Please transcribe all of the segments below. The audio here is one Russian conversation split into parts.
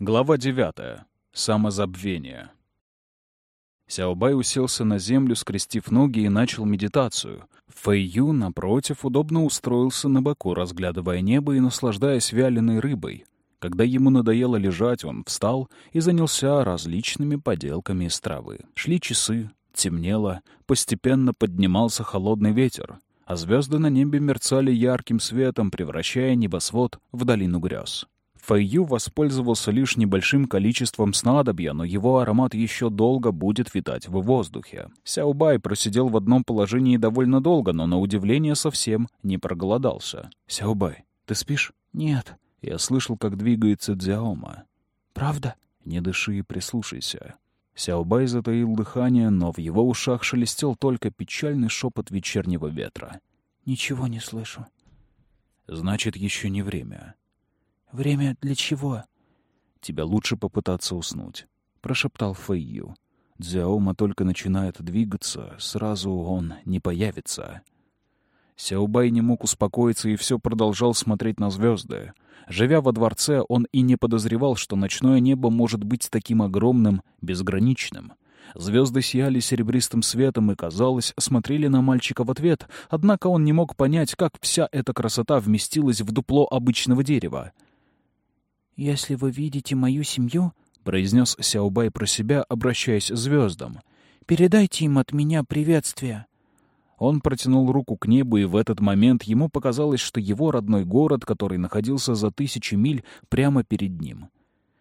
Глава 9. Самозабвение. Сяобай уселся на землю, скрестив ноги, и начал медитацию. Фэйю, напротив, удобно устроился на боку, разглядывая небо и наслаждаясь вяленой рыбой. Когда ему надоело лежать, он встал и занялся различными поделками из травы. Шли часы, темнело, постепенно поднимался холодный ветер, а звезды на небе мерцали ярким светом, превращая небосвод в долину грез. Фэйю воспользовался лишь небольшим количеством снадобья, но его аромат еще долго будет витать в воздухе. Сяобай просидел в одном положении довольно долго, но на удивление совсем не проголодался. «Сяобай, ты спишь?» «Нет». Я слышал, как двигается Дзяома. «Правда?» «Не дыши и прислушайся». Сяобай затаил дыхание, но в его ушах шелестел только печальный шепот вечернего ветра. «Ничего не слышу». «Значит, еще не время». «Время для чего?» «Тебе лучше попытаться уснуть», — прошептал Фэйю. «Дзяома только начинает двигаться, сразу он не появится». Сяобай не мог успокоиться и все продолжал смотреть на звезды. Живя во дворце, он и не подозревал, что ночное небо может быть таким огромным, безграничным. Звезды сияли серебристым светом и, казалось, смотрели на мальчика в ответ, однако он не мог понять, как вся эта красота вместилась в дупло обычного дерева. «Если вы видите мою семью», — произнес Сяобай про себя, обращаясь к звездам, — «передайте им от меня приветствие». Он протянул руку к небу, и в этот момент ему показалось, что его родной город, который находился за тысячи миль, прямо перед ним.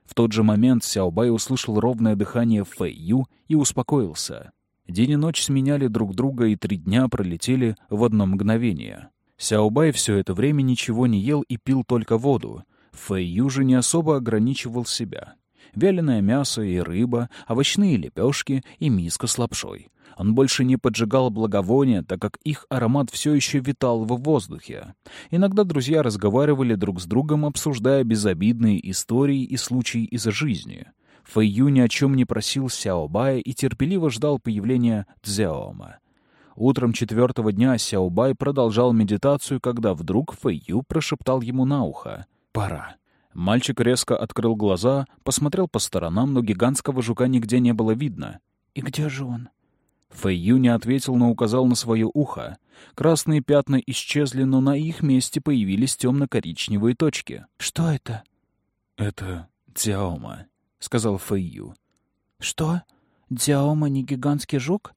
В тот же момент Сяобай услышал ровное дыхание Фэй Ю и успокоился. День и ночь сменяли друг друга, и три дня пролетели в одно мгновение. Сяобай все это время ничего не ел и пил только воду. Фэй Ю же не особо ограничивал себя. Вяленое мясо и рыба, овощные лепешки и миска с лапшой — он больше не поджигал благовония, так как их аромат все еще витал в воздухе. Иногда друзья разговаривали друг с другом, обсуждая безобидные истории и случаи из жизни. Фэйю ни о чем не просил Сяобая и терпеливо ждал появления Цзяома. Утром четвертого дня Сяобай продолжал медитацию, когда вдруг Фэйю прошептал ему на ухо «Пора». Мальчик резко открыл глаза, посмотрел по сторонам, но гигантского жука нигде не было видно. «И где же он?» Фэйю не ответил, но указал на свое ухо. Красные пятна исчезли, но на их месте появились темно-коричневые точки. «Что это?» «Это Дзяома», — сказал Фэйю. «Что? Дзяома не гигантский жук?»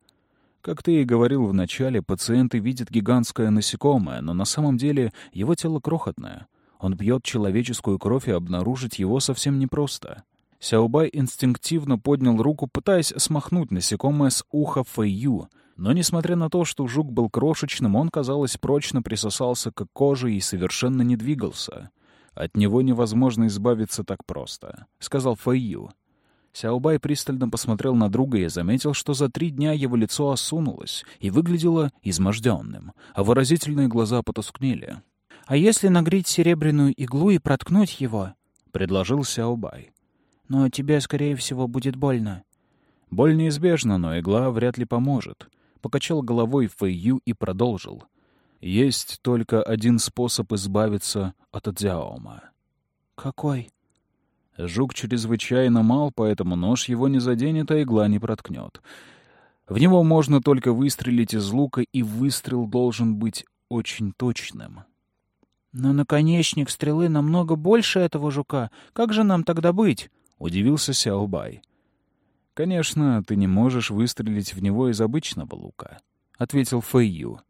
Как ты и говорил вначале, пациенты видят гигантское насекомое, но на самом деле его тело крохотное. Он пьет человеческую кровь, и обнаружить его совсем непросто. Сяобай инстинктивно поднял руку, пытаясь смахнуть насекомое с уха Фэйю, но, несмотря на то, что жук был крошечным, он, казалось, прочно присосался к коже и совершенно не двигался. «От него невозможно избавиться так просто», — сказал Фэйю. Сяобай пристально посмотрел на друга и заметил, что за три дня его лицо осунулось и выглядело изможденным, а выразительные глаза потускнели. «А если нагреть серебряную иглу и проткнуть его?» — предложил Сяобай но тебе, скорее всего, будет больно». «Боль неизбежна, но игла вряд ли поможет», — покачал головой Фэйю и продолжил. «Есть только один способ избавиться от Дзяома». «Какой?» Жук чрезвычайно мал, поэтому нож его не заденет, а игла не проткнет. В него можно только выстрелить из лука, и выстрел должен быть очень точным. «Но наконечник стрелы намного больше этого жука. Как же нам тогда быть?» Удивился Сяобай. «Конечно, ты не можешь выстрелить в него из обычного лука», — ответил Фэйю.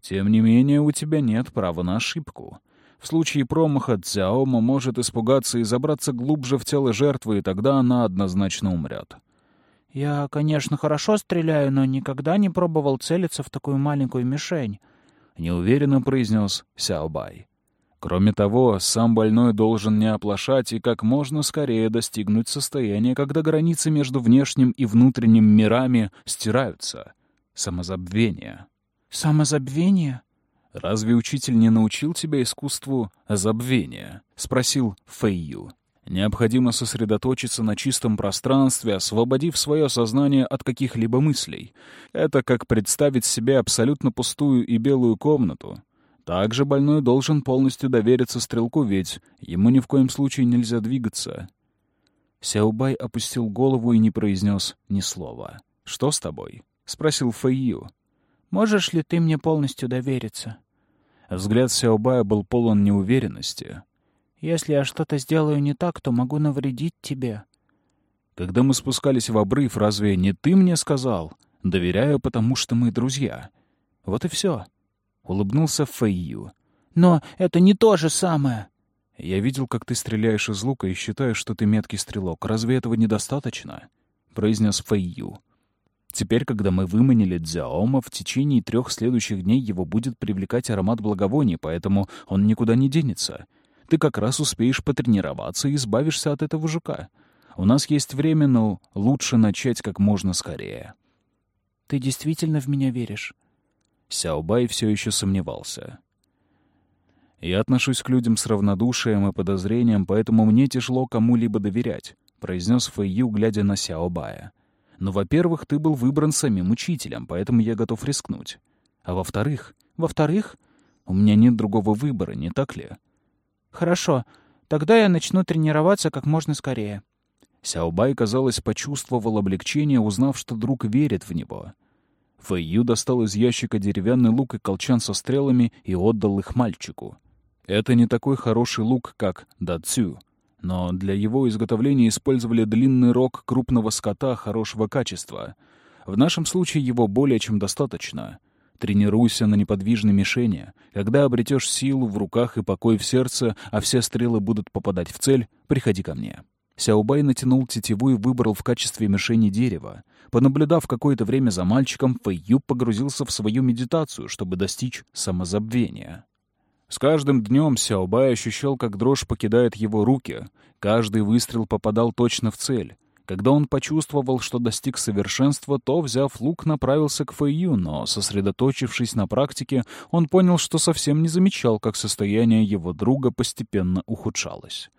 «Тем не менее, у тебя нет права на ошибку. В случае промаха Цзяома может испугаться и забраться глубже в тело жертвы, и тогда она однозначно умрет». «Я, конечно, хорошо стреляю, но никогда не пробовал целиться в такую маленькую мишень», — неуверенно произнес Сяобай. Кроме того, сам больной должен не оплошать и как можно скорее достигнуть состояния, когда границы между внешним и внутренним мирами стираются. Самозабвение. Самозабвение? Разве учитель не научил тебя искусству забвения? Спросил Фэйю. Необходимо сосредоточиться на чистом пространстве, освободив свое сознание от каких-либо мыслей. Это как представить себе абсолютно пустую и белую комнату, также больной должен полностью довериться стрелку, ведь ему ни в коем случае нельзя двигаться. Сяобай опустил голову и не произнес ни слова. «Что с тобой?» — спросил Фэйю. «Можешь ли ты мне полностью довериться?» Взгляд Сяобая был полон неуверенности. «Если я что-то сделаю не так, то могу навредить тебе». «Когда мы спускались в обрыв, разве не ты мне сказал? Доверяю, потому что мы друзья. Вот и все. Улыбнулся Фэйю. «Но это не то же самое!» «Я видел, как ты стреляешь из лука и считаю, что ты меткий стрелок. Разве этого недостаточно?» — произнес Фэйю. «Теперь, когда мы выманили Дзяома, в течение трех следующих дней его будет привлекать аромат благовоний, поэтому он никуда не денется. Ты как раз успеешь потренироваться и избавишься от этого жука. У нас есть время, но лучше начать как можно скорее». «Ты действительно в меня веришь?» Сяобай все еще сомневался. «Я отношусь к людям с равнодушием и подозрением, поэтому мне тяжело кому-либо доверять», — произнес Фэйю, глядя на Сяобая. «Но, во-первых, ты был выбран самим учителем, поэтому я готов рискнуть. А во-вторых, во-вторых, у меня нет другого выбора, не так ли?» «Хорошо, тогда я начну тренироваться как можно скорее». Сяобай, казалось, почувствовал облегчение, узнав, что друг верит в него — Фэйю достал из ящика деревянный лук и колчан со стрелами и отдал их мальчику. Это не такой хороший лук, как дацю, но для его изготовления использовали длинный рог крупного скота хорошего качества. В нашем случае его более чем достаточно. Тренируйся на неподвижной мишени. Когда обретешь силу в руках и покой в сердце, а все стрелы будут попадать в цель, приходи ко мне. Сяобай натянул тетиву и выбрал в качестве мишени дерево. Понаблюдав какое-то время за мальчиком, Фэйю погрузился в свою медитацию, чтобы достичь самозабвения. С каждым днем Сяобай ощущал, как дрожь покидает его руки. Каждый выстрел попадал точно в цель. Когда он почувствовал, что достиг совершенства, то, взяв лук, направился к Фэйю, но, сосредоточившись на практике, он понял, что совсем не замечал, как состояние его друга постепенно ухудшалось.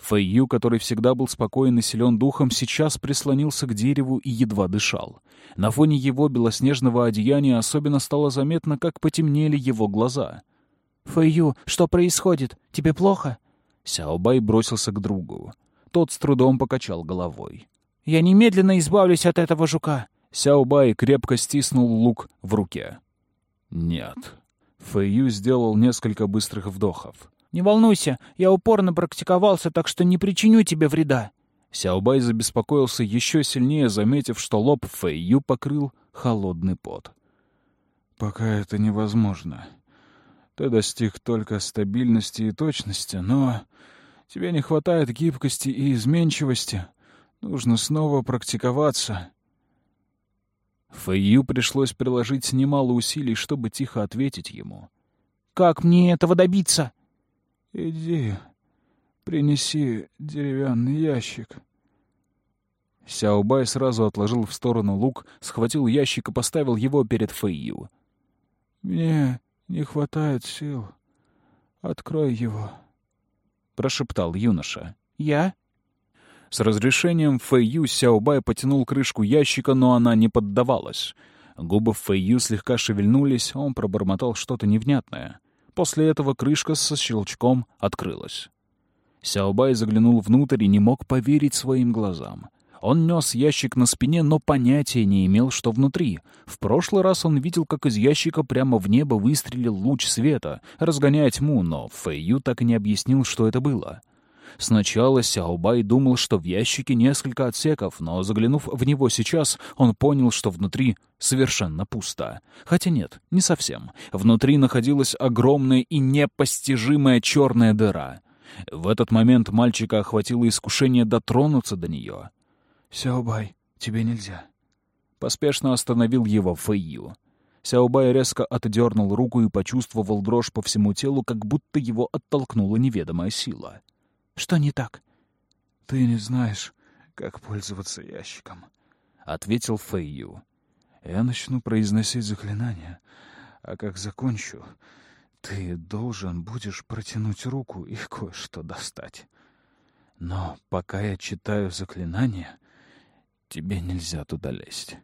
Фэйю, который всегда был спокоен и силен духом, сейчас прислонился к дереву и едва дышал. На фоне его белоснежного одеяния особенно стало заметно, как потемнели его глаза. «Фэйю, что происходит? Тебе плохо?» Сяобай бросился к другу. Тот с трудом покачал головой. «Я немедленно избавлюсь от этого жука!» Сяобай крепко стиснул лук в руке. «Нет». Фэйю сделал несколько быстрых вдохов. Не волнуйся, я упорно практиковался, так что не причиню тебе вреда». Сяобай забеспокоился еще сильнее, заметив, что лоб Фэйю покрыл холодный пот. «Пока это невозможно. Ты достиг только стабильности и точности, но тебе не хватает гибкости и изменчивости. Нужно снова практиковаться». Фэйю пришлось приложить немало усилий, чтобы тихо ответить ему. «Как мне этого добиться?» «Иди, принеси деревянный ящик». Сяобай сразу отложил в сторону лук, схватил ящик и поставил его перед Фэйю. «Мне не хватает сил. Открой его», — прошептал юноша. «Я?» С разрешением Фэйю Сяобай потянул крышку ящика, но она не поддавалась. Губы Фэйю слегка шевельнулись, он пробормотал что-то невнятное. После этого крышка со щелчком открылась. Сяобай заглянул внутрь и не мог поверить своим глазам. Он нес ящик на спине, но понятия не имел, что внутри. В прошлый раз он видел, как из ящика прямо в небо выстрелил луч света, разгоняя тьму, но Фэйю так и не объяснил, что это было. Сначала Сяобай думал, что в ящике несколько отсеков, но, заглянув в него сейчас, он понял, что внутри совершенно пусто. Хотя нет, не совсем. Внутри находилась огромная и непостижимая черная дыра. В этот момент мальчика охватило искушение дотронуться до нее. «Сяобай, тебе нельзя». Поспешно остановил его Фэйю. Сяобай резко отдернул руку и почувствовал дрожь по всему телу, как будто его оттолкнула неведомая сила. Что не так? Ты не знаешь, как пользоваться ящиком, ответил Фэйю. Я начну произносить заклинания, а как закончу, ты должен будешь протянуть руку и кое-что достать. Но пока я читаю заклинания, тебе нельзя туда лезть.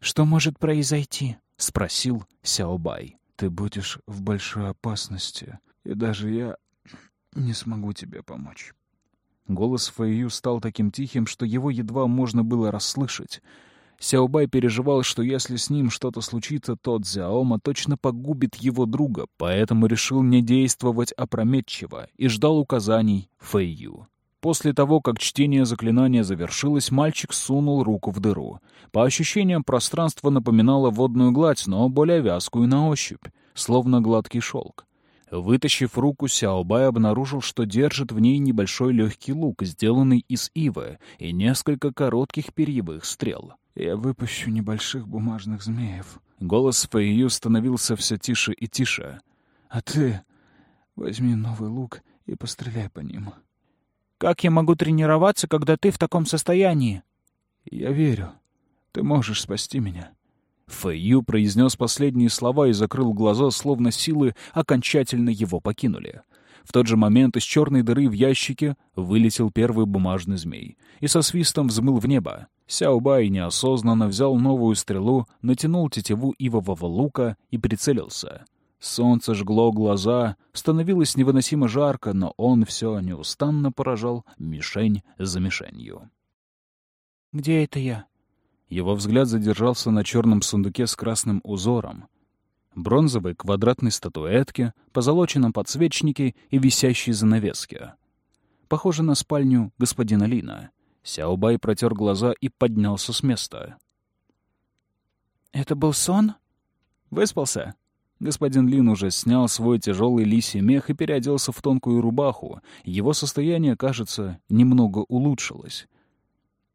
Что может произойти? спросил Сяобай. Ты будешь в большой опасности, и даже я не смогу тебе помочь. Голос Фэйю стал таким тихим, что его едва можно было расслышать. Сяобай переживал, что если с ним что-то случится, то Цзяома точно погубит его друга, поэтому решил не действовать опрометчиво и ждал указаний Фэйю. После того, как чтение заклинания завершилось, мальчик сунул руку в дыру. По ощущениям, пространство напоминало водную гладь, но более вязкую на ощупь, словно гладкий шелк. Вытащив руку, Сяобай обнаружил, что держит в ней небольшой легкий лук, сделанный из ивы, и несколько коротких перьевых стрел. «Я выпущу небольших бумажных змеев». Голос Фэйю становился все тише и тише. «А ты возьми новый лук и постреляй по ним». «Как я могу тренироваться, когда ты в таком состоянии?» «Я верю. Ты можешь спасти меня». Фэйю произнес последние слова и закрыл глаза, словно силы окончательно его покинули. В тот же момент из черной дыры в ящике вылетел первый бумажный змей и со свистом взмыл в небо. Сяобай неосознанно взял новую стрелу, натянул тетиву ивового лука и прицелился. Солнце жгло глаза, становилось невыносимо жарко, но он все неустанно поражал мишень за мишенью. «Где это я?» Его взгляд задержался на черном сундуке с красным узором, бронзовой квадратной статуэтке, позолоченном подсвечнике и висящей занавеске. Похоже на спальню господина Лина. Сяобай протер глаза и поднялся с места. «Это был сон?» «Выспался?» Господин Лин уже снял свой тяжелый лисий мех и переоделся в тонкую рубаху. Его состояние, кажется, немного улучшилось.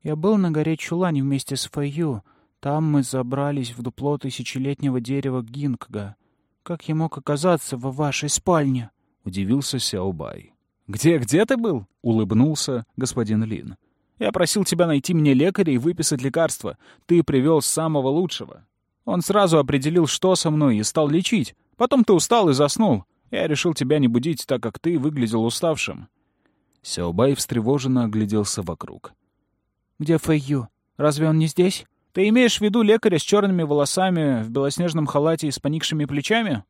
Я был на горе Чулань вместе с Фэйю. Там мы забрались в дупло тысячелетнего дерева Гингга. Как я мог оказаться в вашей спальне?» — удивился Сяобай. «Где, где ты был?» — улыбнулся господин Лин. «Я просил тебя найти мне лекаря и выписать лекарства. Ты привел самого лучшего. Он сразу определил, что со мной, и стал лечить. Потом ты устал и заснул. Я решил тебя не будить, так как ты выглядел уставшим». Сяобай встревоженно огляделся вокруг. «Где Фэйю? Разве он не здесь?» «Ты имеешь в виду лекаря с черными волосами, в белоснежном халате и с поникшими плечами?»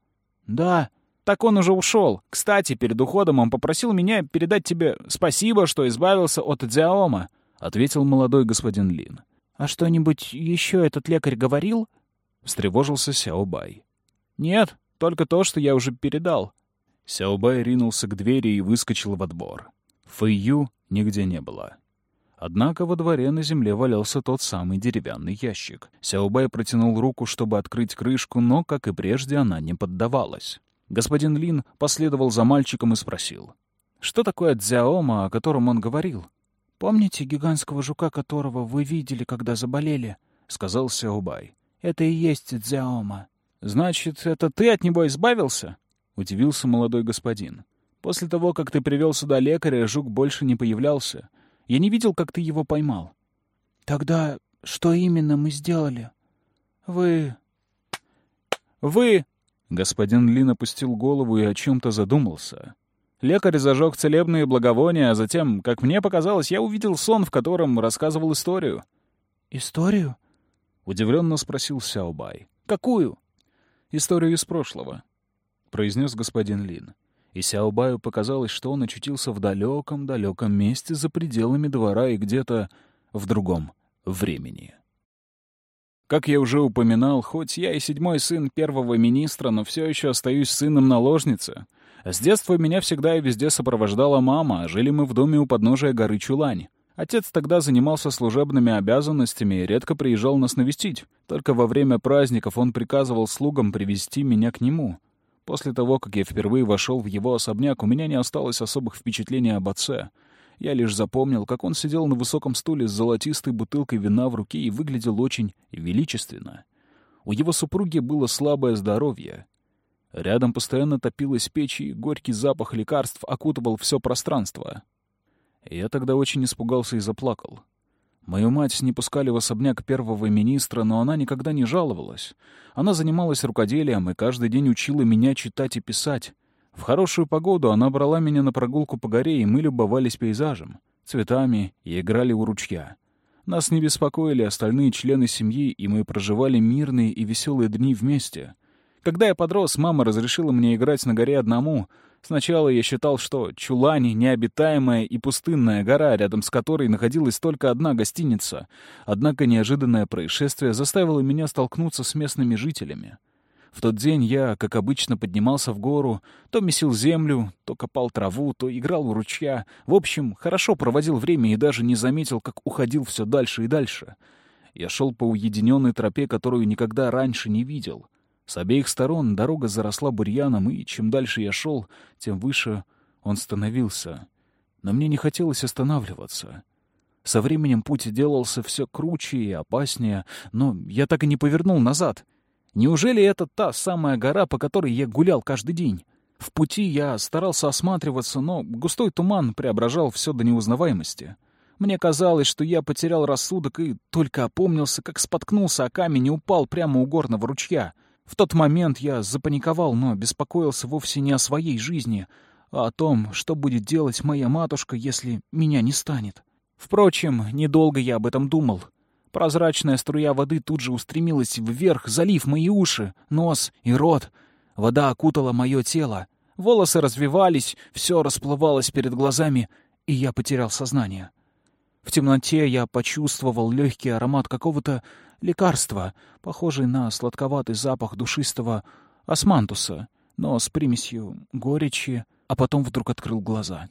«Да». «Так он уже ушел. Кстати, перед уходом он попросил меня передать тебе спасибо, что избавился от Дзяома», — ответил молодой господин Лин. «А что-нибудь еще этот лекарь говорил?» — встревожился Сяобай. «Нет, только то, что я уже передал». Сяобай ринулся к двери и выскочил во двор. Фэйю нигде не было. Однако во дворе на земле валялся тот самый деревянный ящик. Сяобай протянул руку, чтобы открыть крышку, но, как и прежде, она не поддавалась. Господин Лин последовал за мальчиком и спросил. «Что такое дзяома, о котором он говорил?» «Помните гигантского жука, которого вы видели, когда заболели?» — сказал Сяобай. «Это и есть дзяома». «Значит, это ты от него избавился?» — удивился молодой господин. «После того, как ты привел сюда лекаря, жук больше не появлялся. Я не видел, как ты его поймал. Тогда что именно мы сделали? Вы... Вы... Господин Лин опустил голову и о чем-то задумался. Лекарь зажег целебные благовония, а затем, как мне показалось, я увидел сон, в котором рассказывал историю. «Историю?» — удивленно спросил Сяобай. «Какую?» «Историю из прошлого», — произнес господин Лин и Сяобаю показалось, что он очутился в далеком-далеком месте за пределами двора и где-то в другом времени. Как я уже упоминал, хоть я и седьмой сын первого министра, но все еще остаюсь сыном наложницы. С детства меня всегда и везде сопровождала мама, а жили мы в доме у подножия горы Чулань. Отец тогда занимался служебными обязанностями и редко приезжал нас навестить. Только во время праздников он приказывал слугам привести меня к нему — После того, как я впервые вошел в его особняк, у меня не осталось особых впечатлений об отце. Я лишь запомнил, как он сидел на высоком стуле с золотистой бутылкой вина в руке и выглядел очень величественно. У его супруги было слабое здоровье. Рядом постоянно топилась печь, и горький запах лекарств окутывал все пространство. Я тогда очень испугался и заплакал. Мою мать не пускали в особняк первого министра, но она никогда не жаловалась. Она занималась рукоделием и каждый день учила меня читать и писать. В хорошую погоду она брала меня на прогулку по горе, и мы любовались пейзажем, цветами и играли у ручья. Нас не беспокоили остальные члены семьи, и мы проживали мирные и веселые дни вместе. Когда я подрос, мама разрешила мне играть на горе одному. Сначала я считал, что Чулани — необитаемая и пустынная гора, рядом с которой находилась только одна гостиница. Однако неожиданное происшествие заставило меня столкнуться с местными жителями. В тот день я, как обычно, поднимался в гору, то месил землю, то копал траву, то играл у ручья. В общем, хорошо проводил время и даже не заметил, как уходил все дальше и дальше. Я шел по уединенной тропе, которую никогда раньше не видел. С обеих сторон дорога заросла бурьяном, и чем дальше я шел, тем выше он становился. Но мне не хотелось останавливаться. Со временем путь делался все круче и опаснее, но я так и не повернул назад — Неужели это та самая гора, по которой я гулял каждый день? В пути я старался осматриваться, но густой туман преображал все до неузнаваемости. Мне казалось, что я потерял рассудок и только опомнился, как споткнулся о камень и упал прямо у горного ручья. В тот момент я запаниковал, но беспокоился вовсе не о своей жизни, а о том, что будет делать моя матушка, если меня не станет. Впрочем, недолго я об этом думал. Прозрачная струя воды тут же устремилась вверх, залив мои уши, нос и рот. Вода окутала мое тело. Волосы развивались, все расплывалось перед глазами, и я потерял сознание. В темноте я почувствовал легкий аромат какого-то лекарства, похожий на сладковатый запах душистого османтуса, но с примесью горечи, а потом вдруг открыл глаза.